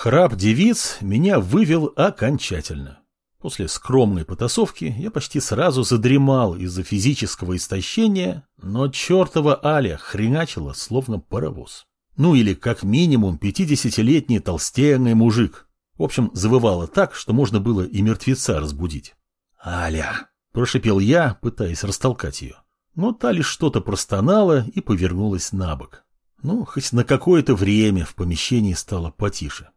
Храп девиц меня вывел окончательно. После скромной потасовки я почти сразу задремал из-за физического истощения, но чертова Аля хреначила, словно паровоз. Ну или как минимум пятидесятилетний толстенный мужик. В общем, завывала так, что можно было и мертвеца разбудить. «Аля!» – прошипел я, пытаясь растолкать ее. Но та лишь что-то простонала и повернулась на бок. Ну, хоть на какое-то время в помещении стало потише.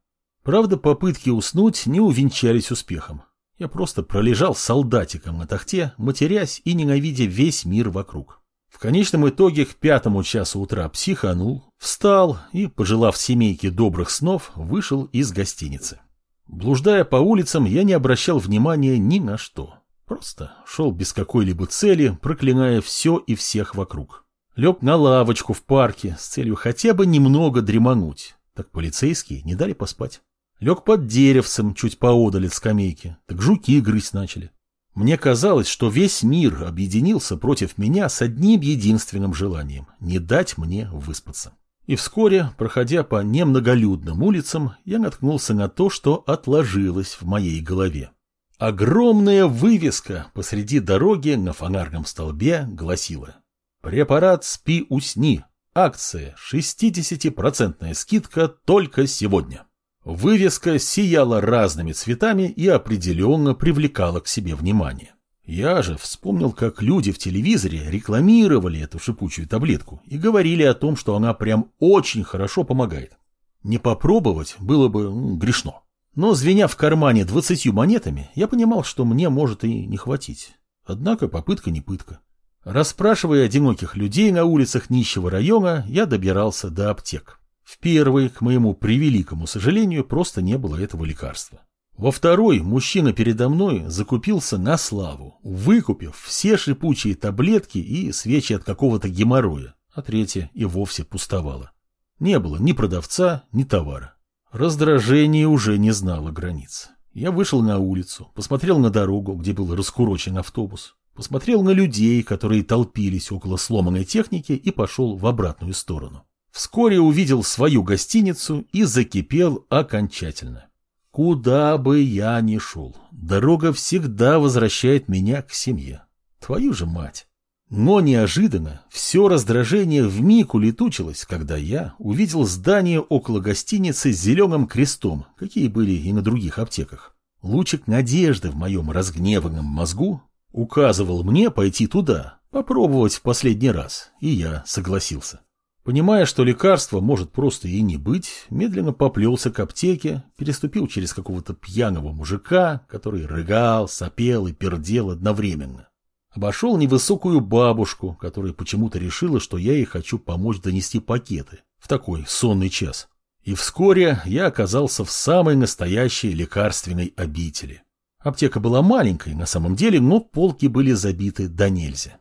Правда, попытки уснуть не увенчались успехом. Я просто пролежал солдатиком на тахте, матерясь и ненавидя весь мир вокруг. В конечном итоге к пятому часу утра психанул, встал и, пожелав семейке добрых снов, вышел из гостиницы. Блуждая по улицам, я не обращал внимания ни на что. Просто шел без какой-либо цели, проклиная все и всех вокруг. Лег на лавочку в парке с целью хотя бы немного дремануть. Так полицейские не дали поспать. Лег под деревцем чуть поодаль от скамейки, так жуки грызть начали. Мне казалось, что весь мир объединился против меня с одним единственным желанием – не дать мне выспаться. И вскоре, проходя по немноголюдным улицам, я наткнулся на то, что отложилось в моей голове. Огромная вывеска посреди дороги на фонарном столбе гласила «Препарат «Спи-усни». Акция 60% скидка только сегодня». Вывеска сияла разными цветами и определенно привлекала к себе внимание. Я же вспомнил, как люди в телевизоре рекламировали эту шипучую таблетку и говорили о том, что она прям очень хорошо помогает. Не попробовать было бы ну, грешно. Но, звеня в кармане двадцатью монетами, я понимал, что мне может и не хватить. Однако попытка не пытка. Расспрашивая одиноких людей на улицах нищего района, я добирался до аптек. В первой, к моему превеликому сожалению, просто не было этого лекарства. Во второй мужчина передо мной закупился на славу, выкупив все шипучие таблетки и свечи от какого-то геморроя, а третья и вовсе пустовала. Не было ни продавца, ни товара. Раздражение уже не знало границ. Я вышел на улицу, посмотрел на дорогу, где был раскурочен автобус, посмотрел на людей, которые толпились около сломанной техники и пошел в обратную сторону. Вскоре увидел свою гостиницу и закипел окончательно. Куда бы я ни шел, дорога всегда возвращает меня к семье. Твою же мать! Но неожиданно все раздражение вмиг улетучилось, когда я увидел здание около гостиницы с зеленым крестом, какие были и на других аптеках. Лучик надежды в моем разгневанном мозгу указывал мне пойти туда, попробовать в последний раз, и я согласился. Понимая, что лекарства может просто и не быть, медленно поплелся к аптеке, переступил через какого-то пьяного мужика, который рыгал, сопел и пердел одновременно. Обошел невысокую бабушку, которая почему-то решила, что я ей хочу помочь донести пакеты в такой сонный час. И вскоре я оказался в самой настоящей лекарственной обители. Аптека была маленькой на самом деле, но полки были забиты до нельзя.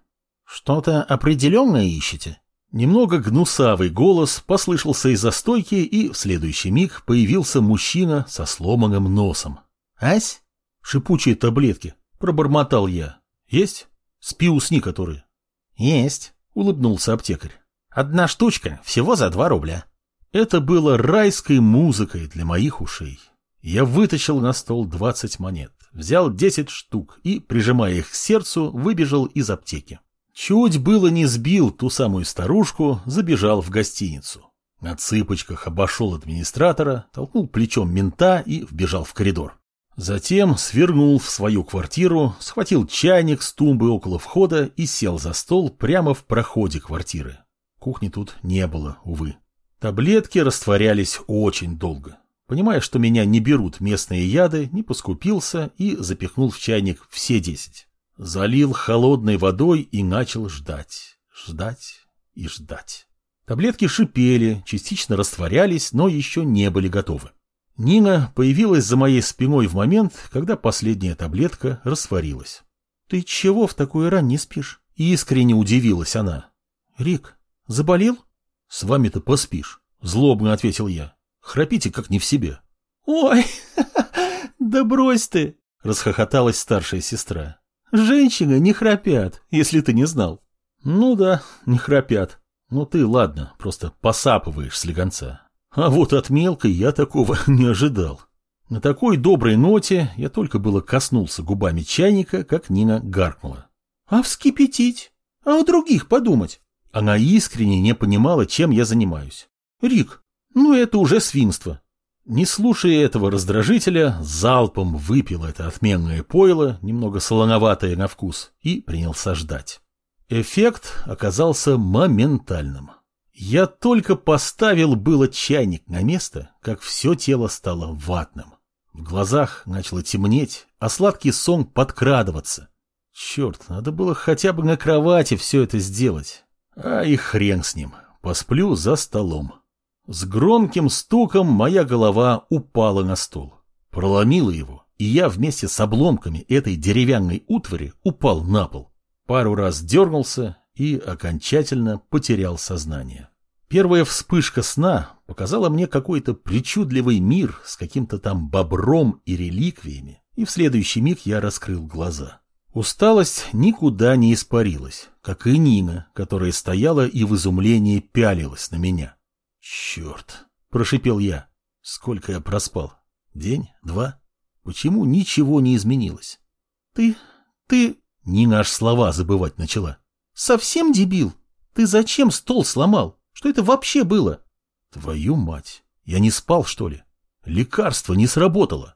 «Что-то определенное ищете?» Немного гнусавый голос послышался из-за стойки, и в следующий миг появился мужчина со сломанным носом. «Ась?» «Шипучие таблетки», — пробормотал я. «Есть? Спи, усни, которые». «Есть», — улыбнулся аптекарь. «Одна штучка, всего за два рубля». Это было райской музыкой для моих ушей. Я вытащил на стол двадцать монет, взял десять штук и, прижимая их к сердцу, выбежал из аптеки. Чуть было не сбил ту самую старушку, забежал в гостиницу. На цыпочках обошел администратора, толкнул плечом мента и вбежал в коридор. Затем свернул в свою квартиру, схватил чайник с тумбы около входа и сел за стол прямо в проходе квартиры. Кухни тут не было, увы. Таблетки растворялись очень долго. Понимая, что меня не берут местные яды, не поскупился и запихнул в чайник все десять. Залил холодной водой и начал ждать, ждать и ждать. Таблетки шипели, частично растворялись, но еще не были готовы. Нина появилась за моей спиной в момент, когда последняя таблетка растворилась. «Ты чего в такую рань не спишь?» Искренне удивилась она. «Рик, заболел?» «С вами-то поспишь», — злобно ответил я. «Храпите как не в себе». «Ой, да брось ты!» — расхохоталась старшая сестра. Женщины не храпят, если ты не знал. Ну да, не храпят. Ну ты, ладно, просто посапываешь слегонца. А вот от мелкой я такого не ожидал. На такой доброй ноте я только было коснулся губами чайника, как Нина гаркнула. «А вскипятить? А у других подумать?» Она искренне не понимала, чем я занимаюсь. «Рик, ну это уже свинство». Не слушая этого раздражителя, залпом выпил это отменное пойло, немного солоноватое на вкус, и принялся ждать. Эффект оказался моментальным. Я только поставил было чайник на место, как все тело стало ватным. В глазах начало темнеть, а сладкий сон подкрадываться. Черт, надо было хотя бы на кровати все это сделать. А и хрен с ним, посплю за столом. С громким стуком моя голова упала на стол. Проломила его, и я вместе с обломками этой деревянной утвари упал на пол. Пару раз дернулся и окончательно потерял сознание. Первая вспышка сна показала мне какой-то причудливый мир с каким-то там бобром и реликвиями, и в следующий миг я раскрыл глаза. Усталость никуда не испарилась, как и Нина, которая стояла и в изумлении пялилась на меня. «Черт!» – прошипел я. «Сколько я проспал? День? Два? Почему ничего не изменилось?» «Ты... ты...» – Нина аж слова забывать начала. «Совсем дебил? Ты зачем стол сломал?» Что это вообще было? Твою мать! Я не спал, что ли? Лекарство не сработало.